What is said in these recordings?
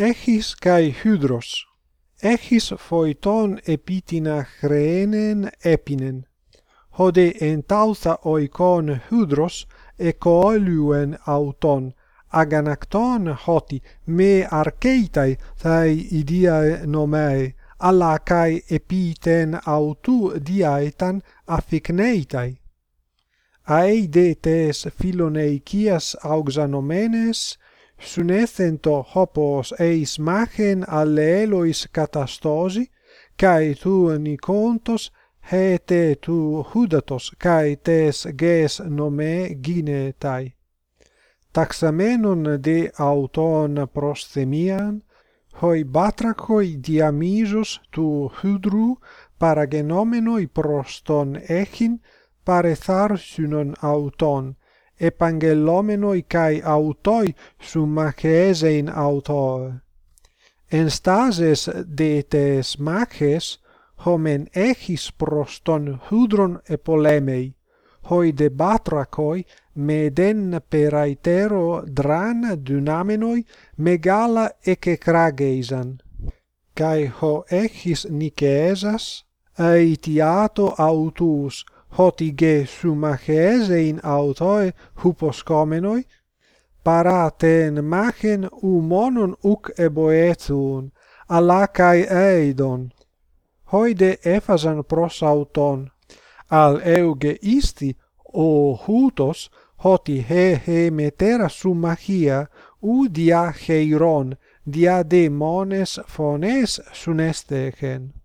Έχεις καί χύδρος. Έχεις φοιτόν επίτινα χρεένεν έπινεν. Χωδε εν τάουθα οικών χύδρος εκοόλιουεν αυτον, αγανακτόν χώτι με αρκέιtai θαί ιδίαε νομαί, αλλά καί επίτεν αυτού διαεταν αφικνέιtai. Αί δε τες φιλονεικίας auxanomenes sunescento hopos eis machen alle eloi's catastosi kai tu nicontos hete tu hudatos kai tes ges nome ginetai. Taxamenon de auton prosthemian hoi batrachoi diamisos tu hudru paragenomenoi proston echin parethar synon auton επαγγελόμενοι καί αυτοί σου μαχέζειν αυτόρ. Εν στάζες δε τες μάχες, homen echis proston τον epolemei hoi de batracoi meden peraitero dran dynamenoi megala ekekrakeisan kai ho echis nikeesas aitiato autus hoti ge hotige ein autoi hyposkomenoi, paraten machen umonon uc eboethun, alakai eidon, hoide efasan pros auton, al euge isti o hutos hoti he he metera sumachia u dia heiron, dia demones phones sunestegen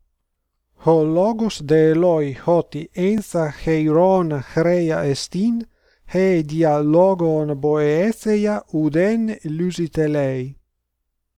ho logos de Eloi hoti ensa heiron chreia estin, he dia logon boeetheia uden lusitelei.